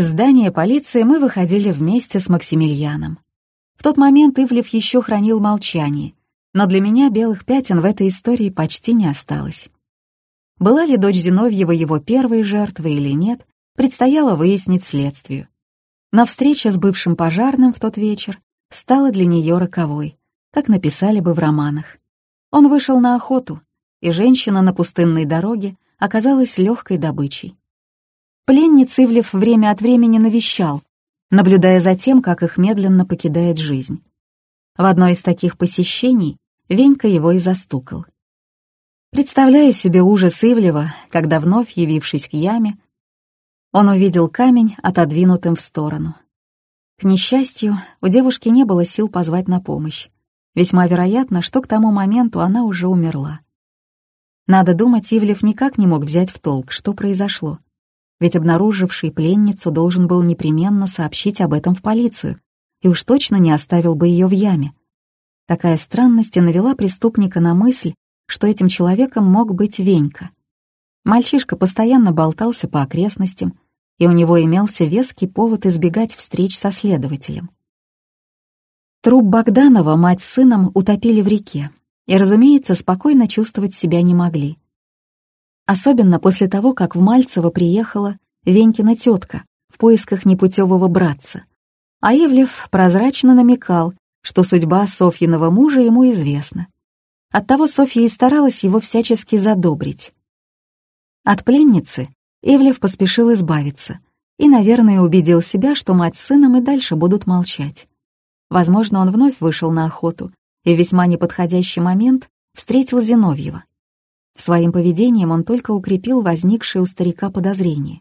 Из здания полиции мы выходили вместе с Максимилианом. В тот момент Ивлев еще хранил молчание, но для меня белых пятен в этой истории почти не осталось. Была ли дочь Зиновьева его первой жертвой или нет, предстояло выяснить следствию. Но встреча с бывшим пожарным в тот вечер стала для нее роковой, как написали бы в романах. Он вышел на охоту, и женщина на пустынной дороге оказалась легкой добычей. Пленниц Ивлев время от времени навещал, наблюдая за тем, как их медленно покидает жизнь. В одно из таких посещений Венька его и застукал. Представляю себе ужас Ивлева, когда, вновь явившись к яме, он увидел камень, отодвинутым в сторону. К несчастью, у девушки не было сил позвать на помощь. Весьма вероятно, что к тому моменту она уже умерла. Надо думать, Ивлев никак не мог взять в толк, что произошло ведь обнаруживший пленницу должен был непременно сообщить об этом в полицию и уж точно не оставил бы ее в яме. Такая странность и навела преступника на мысль, что этим человеком мог быть Венька. Мальчишка постоянно болтался по окрестностям, и у него имелся веский повод избегать встреч со следователем. Труп Богданова мать с сыном утопили в реке, и, разумеется, спокойно чувствовать себя не могли. Особенно после того, как в Мальцево приехала Венькина тетка в поисках непутевого братца. А Ивлев прозрачно намекал, что судьба Софьиного мужа ему известна. Оттого Софья и старалась его всячески задобрить. От пленницы Ивлев поспешил избавиться и, наверное, убедил себя, что мать с сыном и дальше будут молчать. Возможно, он вновь вышел на охоту и в весьма неподходящий момент встретил Зиновьева. Своим поведением он только укрепил возникшее у старика подозрение.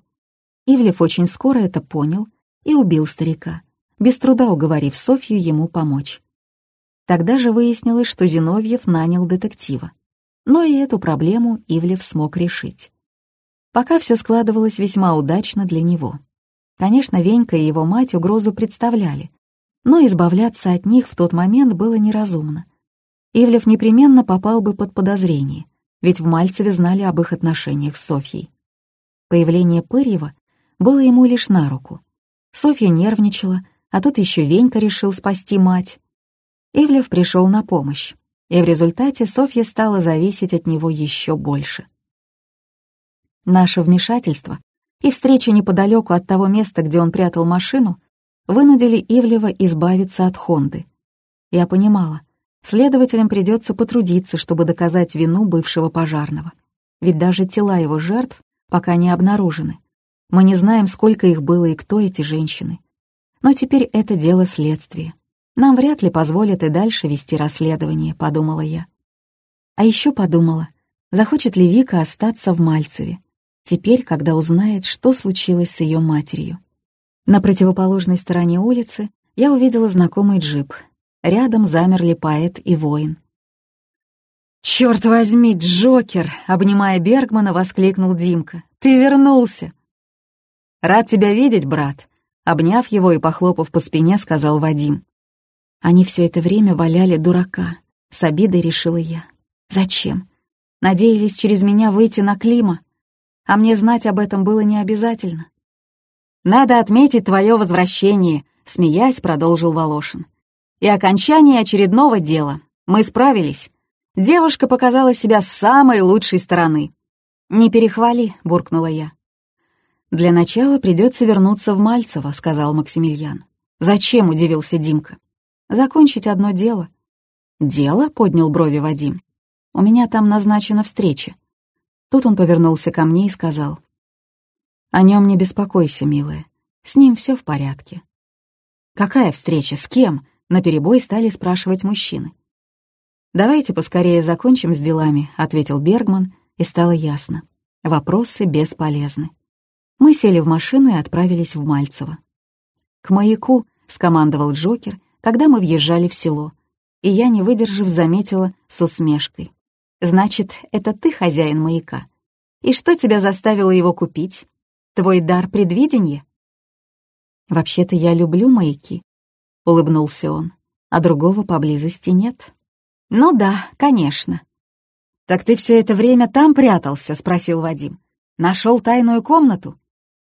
Ивлев очень скоро это понял и убил старика, без труда уговорив Софью ему помочь. Тогда же выяснилось, что Зиновьев нанял детектива. Но и эту проблему Ивлев смог решить. Пока все складывалось весьма удачно для него. Конечно, Венька и его мать угрозу представляли, но избавляться от них в тот момент было неразумно. Ивлев непременно попал бы под подозрение, ведь в Мальцеве знали об их отношениях с Софьей. Появление Пырьева было ему лишь на руку. Софья нервничала, а тут еще Венька решил спасти мать. Ивлев пришел на помощь, и в результате Софья стала зависеть от него еще больше. Наше вмешательство и встреча неподалеку от того места, где он прятал машину, вынудили Ивлева избавиться от Хонды. Я понимала, Следователям придется потрудиться, чтобы доказать вину бывшего пожарного. Ведь даже тела его жертв пока не обнаружены. Мы не знаем, сколько их было и кто эти женщины. Но теперь это дело следствия. Нам вряд ли позволят и дальше вести расследование, подумала я. А еще подумала, захочет ли Вика остаться в Мальцеве, теперь, когда узнает, что случилось с ее матерью. На противоположной стороне улицы я увидела знакомый джип, Рядом замерли поэт и воин. «Чёрт возьми, Джокер!» — обнимая Бергмана, воскликнул Димка. «Ты вернулся!» «Рад тебя видеть, брат!» — обняв его и похлопав по спине, сказал Вадим. Они все это время валяли дурака. С обидой решила я. Зачем? Надеялись через меня выйти на Клима. А мне знать об этом было не обязательно. «Надо отметить твое возвращение», — смеясь, продолжил Волошин и окончание очередного дела. Мы справились. Девушка показала себя с самой лучшей стороны. «Не перехвали», — буркнула я. «Для начала придется вернуться в Мальцево», — сказал Максимилиан. «Зачем?» — удивился Димка. «Закончить одно дело». «Дело?» — поднял брови Вадим. «У меня там назначена встреча». Тут он повернулся ко мне и сказал. «О нем не беспокойся, милая. С ним все в порядке». «Какая встреча? С кем?» Наперебой стали спрашивать мужчины. «Давайте поскорее закончим с делами», — ответил Бергман, и стало ясно. Вопросы бесполезны. Мы сели в машину и отправились в Мальцево. «К маяку», — скомандовал Джокер, когда мы въезжали в село, и я, не выдержав, заметила с усмешкой. «Значит, это ты хозяин маяка? И что тебя заставило его купить? Твой дар предвидения?» «Вообще-то я люблю маяки», — улыбнулся он. «А другого поблизости нет?» «Ну да, конечно». «Так ты все это время там прятался?» — спросил Вадим. «Нашел тайную комнату?»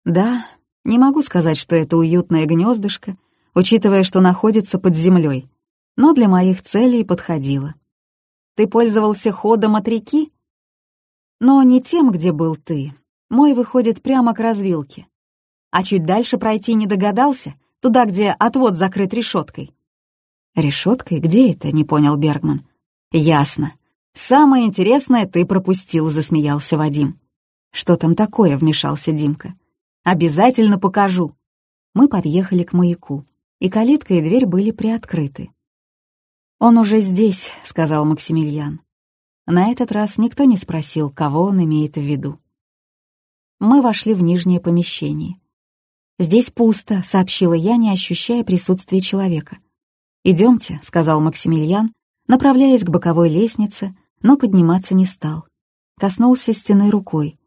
«Да, Не могу сказать, что это уютное гнездышко, учитывая, что находится под землей, но для моих целей подходило. Ты пользовался ходом от реки? Но не тем, где был ты. Мой выходит прямо к развилке. А чуть дальше пройти не догадался, туда, где отвод закрыт решеткой. Решеткой? Где это? Не понял Бергман. Ясно. Самое интересное ты пропустил, засмеялся Вадим. Что там такое? вмешался Димка. Обязательно покажу. Мы подъехали к маяку, и калитка и дверь были приоткрыты. «Он уже здесь», — сказал Максимилиан. На этот раз никто не спросил, кого он имеет в виду. Мы вошли в нижнее помещение. «Здесь пусто», — сообщила я, не ощущая присутствия человека. «Идемте», — сказал Максимилиан, направляясь к боковой лестнице, но подниматься не стал. Коснулся стены рукой,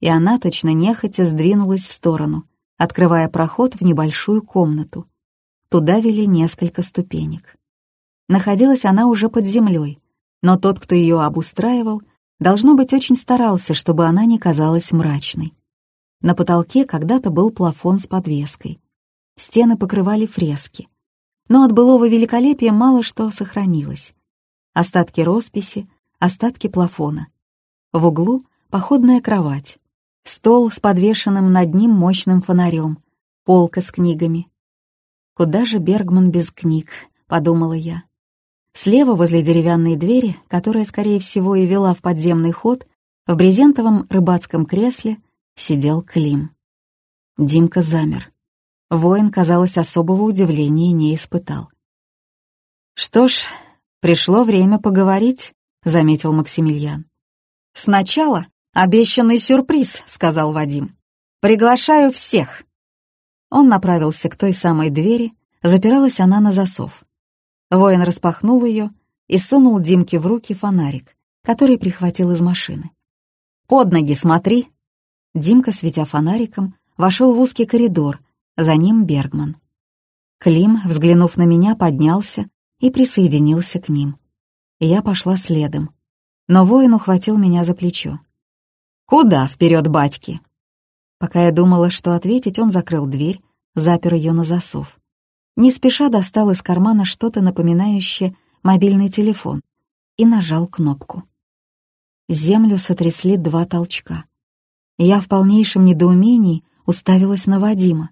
и она точно нехотя сдвинулась в сторону, открывая проход в небольшую комнату. Туда вели несколько ступенек. Находилась она уже под землей, но тот, кто ее обустраивал, должно быть, очень старался, чтобы она не казалась мрачной. На потолке когда-то был плафон с подвеской. Стены покрывали фрески. Но от былого великолепия мало что сохранилось. Остатки росписи, остатки плафона. В углу — походная кровать. Стол с подвешенным над ним мощным фонарем, полка с книгами. «Куда же Бергман без книг?» — подумала я. Слева, возле деревянной двери, которая, скорее всего, и вела в подземный ход, в брезентовом рыбацком кресле сидел Клим. Димка замер. Воин, казалось, особого удивления не испытал. «Что ж, пришло время поговорить», — заметил Максимилиан. «Сначала обещанный сюрприз», — сказал Вадим. «Приглашаю всех». Он направился к той самой двери, запиралась она на засов. Воин распахнул ее и сунул Димке в руки фонарик, который прихватил из машины. «Под ноги смотри!» Димка, светя фонариком, вошел в узкий коридор, за ним Бергман. Клим, взглянув на меня, поднялся и присоединился к ним. Я пошла следом, но воин ухватил меня за плечо. «Куда вперед, батьки?» Пока я думала, что ответить, он закрыл дверь, запер ее на засов не спеша достал из кармана что-то напоминающее мобильный телефон и нажал кнопку. Землю сотрясли два толчка. Я в полнейшем недоумении уставилась на Вадима.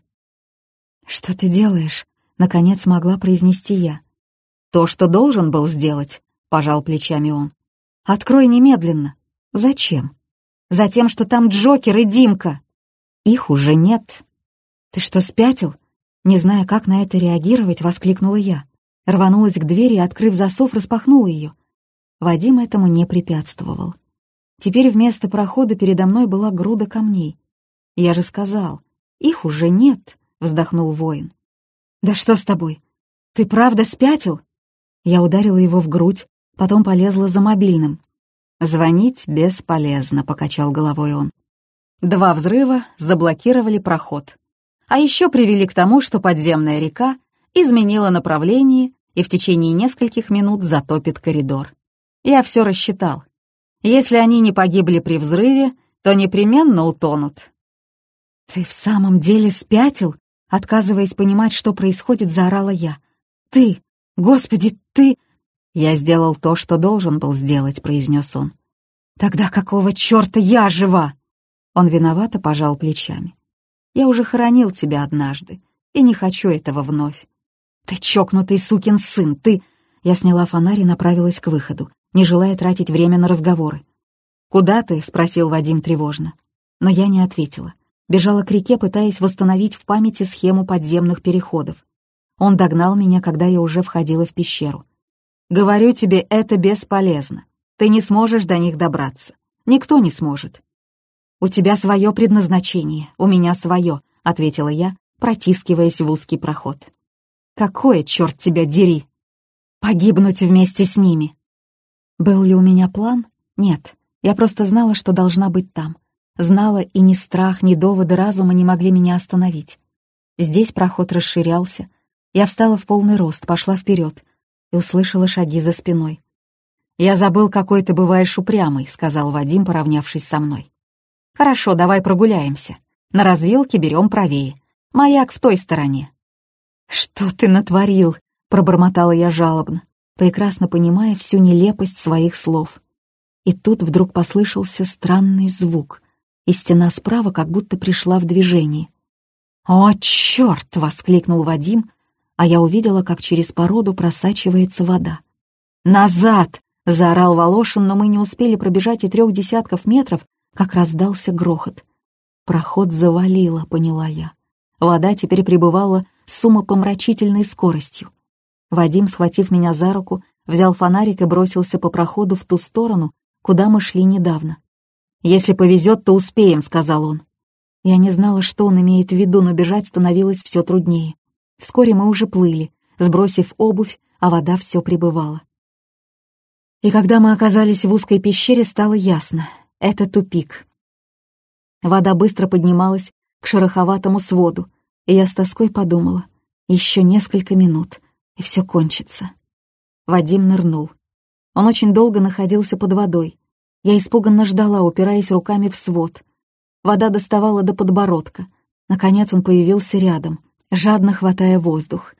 «Что ты делаешь?» — наконец могла произнести я. «То, что должен был сделать», — пожал плечами он. «Открой немедленно». «Зачем?» «Затем, что там Джокер и Димка». «Их уже нет». «Ты что, спятил?» Не зная, как на это реагировать, воскликнула я. Рванулась к двери и, открыв засов, распахнула ее. Вадим этому не препятствовал. Теперь вместо прохода передо мной была груда камней. «Я же сказал, их уже нет», — вздохнул воин. «Да что с тобой? Ты правда спятил?» Я ударила его в грудь, потом полезла за мобильным. «Звонить бесполезно», — покачал головой он. Два взрыва заблокировали проход а еще привели к тому, что подземная река изменила направление и в течение нескольких минут затопит коридор. Я все рассчитал. Если они не погибли при взрыве, то непременно утонут. «Ты в самом деле спятил?» Отказываясь понимать, что происходит, заорала я. «Ты! Господи, ты!» «Я сделал то, что должен был сделать», — произнес он. «Тогда какого черта я жива?» Он виновато пожал плечами. Я уже хоронил тебя однажды, и не хочу этого вновь. Ты чокнутый сукин сын, ты...» Я сняла фонарь и направилась к выходу, не желая тратить время на разговоры. «Куда ты?» — спросил Вадим тревожно. Но я не ответила. Бежала к реке, пытаясь восстановить в памяти схему подземных переходов. Он догнал меня, когда я уже входила в пещеру. «Говорю тебе, это бесполезно. Ты не сможешь до них добраться. Никто не сможет. «У тебя свое предназначение, у меня свое», — ответила я, протискиваясь в узкий проход. «Какое, черт тебя дери!» «Погибнуть вместе с ними!» Был ли у меня план? Нет, я просто знала, что должна быть там. Знала, и ни страх, ни доводы разума не могли меня остановить. Здесь проход расширялся. Я встала в полный рост, пошла вперед и услышала шаги за спиной. «Я забыл, какой ты бываешь упрямый», — сказал Вадим, поравнявшись со мной. «Хорошо, давай прогуляемся. На развилке берем правее. Маяк в той стороне». «Что ты натворил?» — пробормотала я жалобно, прекрасно понимая всю нелепость своих слов. И тут вдруг послышался странный звук, и стена справа как будто пришла в движение. «О, черт!» — воскликнул Вадим, а я увидела, как через породу просачивается вода. «Назад!» — заорал Волошин, но мы не успели пробежать и трех десятков метров, как раздался грохот. Проход завалило, поняла я. Вода теперь пребывала с умопомрачительной скоростью. Вадим, схватив меня за руку, взял фонарик и бросился по проходу в ту сторону, куда мы шли недавно. «Если повезет, то успеем», — сказал он. Я не знала, что он имеет в виду, но бежать становилось все труднее. Вскоре мы уже плыли, сбросив обувь, а вода все прибывала. И когда мы оказались в узкой пещере, стало ясно — это тупик. Вода быстро поднималась к шероховатому своду, и я с тоской подумала, еще несколько минут, и все кончится. Вадим нырнул. Он очень долго находился под водой. Я испуганно ждала, упираясь руками в свод. Вода доставала до подбородка. Наконец он появился рядом, жадно хватая воздух.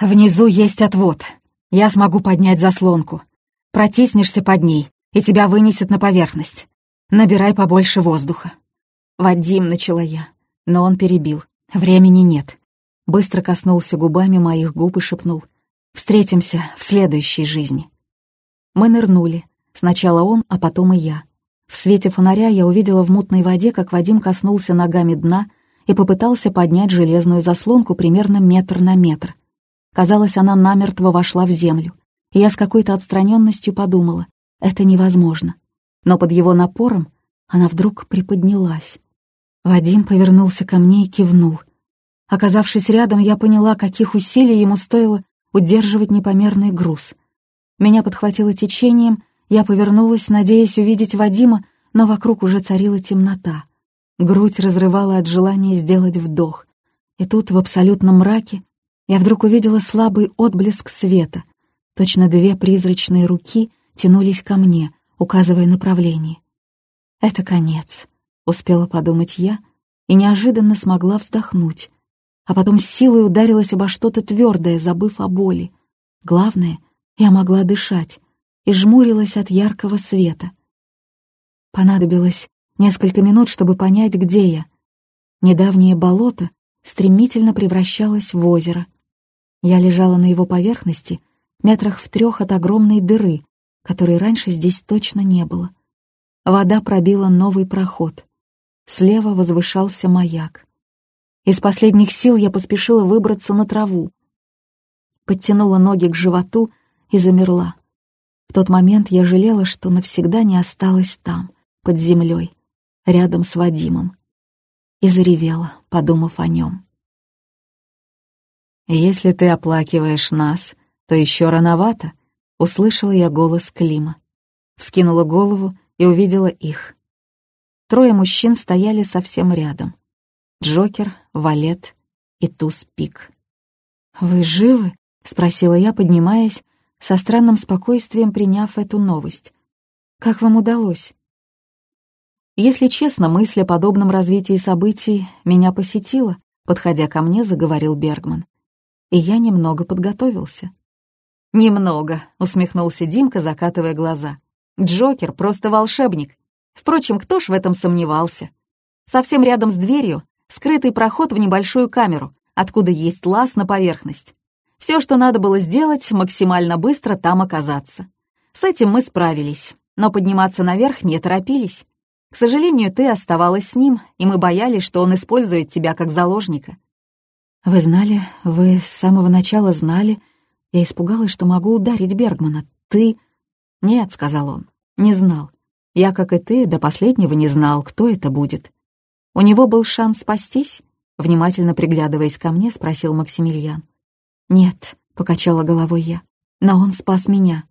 «Внизу есть отвод. Я смогу поднять заслонку. Протиснешься под ней, и тебя вынесет на поверхность. Набирай побольше воздуха». «Вадим», — начала я, но он перебил. «Времени нет». Быстро коснулся губами моих губ и шепнул. «Встретимся в следующей жизни». Мы нырнули. Сначала он, а потом и я. В свете фонаря я увидела в мутной воде, как Вадим коснулся ногами дна и попытался поднять железную заслонку примерно метр на метр. Казалось, она намертво вошла в землю, и я с какой-то отстраненностью подумала, это невозможно. Но под его напором она вдруг приподнялась. Вадим повернулся ко мне и кивнул. Оказавшись рядом, я поняла, каких усилий ему стоило удерживать непомерный груз. Меня подхватило течением, я повернулась, надеясь увидеть Вадима, но вокруг уже царила темнота. Грудь разрывала от желания сделать вдох. И тут, в абсолютном мраке, я вдруг увидела слабый отблеск света. Точно две призрачные руки тянулись ко мне, указывая направление. «Это конец», — успела подумать я, и неожиданно смогла вздохнуть. А потом силой ударилась обо что-то твердое, забыв о боли. Главное, я могла дышать и жмурилась от яркого света. Понадобилось несколько минут, чтобы понять, где я. Недавнее болото стремительно превращалось в озеро. Я лежала на его поверхности, метрах в трех от огромной дыры, которой раньше здесь точно не было. Вода пробила новый проход. Слева возвышался маяк. Из последних сил я поспешила выбраться на траву. Подтянула ноги к животу и замерла. В тот момент я жалела, что навсегда не осталась там, под землей, рядом с Вадимом. И заревела, подумав о нем. «Если ты оплакиваешь нас, то еще рановато», — услышала я голос Клима. Вскинула голову и увидела их. Трое мужчин стояли совсем рядом. Джокер, Валет и Туз-Пик. «Вы живы?» — спросила я, поднимаясь со странным спокойствием приняв эту новость. «Как вам удалось?» Если честно, мысль о подобном развитии событий меня посетила, подходя ко мне, заговорил Бергман. И я немного подготовился. «Немного», — усмехнулся Димка, закатывая глаза. «Джокер просто волшебник. Впрочем, кто ж в этом сомневался? Совсем рядом с дверью скрытый проход в небольшую камеру, откуда есть лаз на поверхность. Все, что надо было сделать, максимально быстро там оказаться. С этим мы справились, но подниматься наверх не торопились. К сожалению, ты оставалась с ним, и мы боялись, что он использует тебя как заложника. Вы знали, вы с самого начала знали. Я испугалась, что могу ударить Бергмана. Ты... Нет, — сказал он, — не знал. Я, как и ты, до последнего не знал, кто это будет. У него был шанс спастись? Внимательно приглядываясь ко мне, спросил Максимилиан. «Нет», — покачала головой я, — «но он спас меня».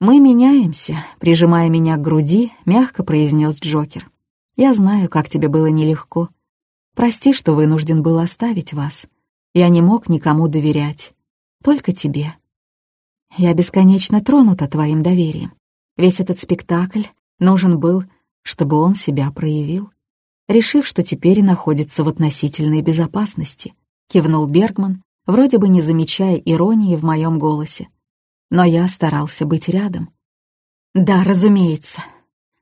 «Мы меняемся», — прижимая меня к груди, мягко произнес Джокер. «Я знаю, как тебе было нелегко. Прости, что вынужден был оставить вас. Я не мог никому доверять. Только тебе. Я бесконечно тронута твоим доверием. Весь этот спектакль нужен был, чтобы он себя проявил. Решив, что теперь находится в относительной безопасности, кивнул Бергман, вроде бы не замечая иронии в моем голосе. Но я старался быть рядом. «Да, разумеется.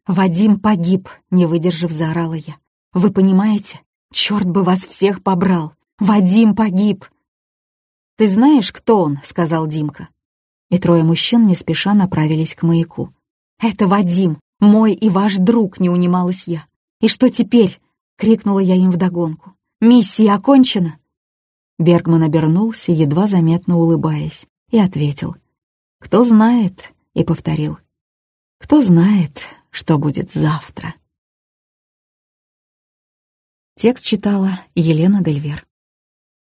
Вадим погиб», — не выдержав, заорала я. «Вы понимаете? Черт бы вас всех побрал! Вадим погиб!» «Ты знаешь, кто он?» — сказал Димка. И трое мужчин не спеша направились к маяку. «Это Вадим, мой и ваш друг», — не унималась я. «И что теперь?» — крикнула я им вдогонку. «Миссия окончена!» Бергман обернулся, едва заметно улыбаясь, и ответил. «Кто знает?» — и повторил. «Кто знает, что будет завтра?» Текст читала Елена Дельвер.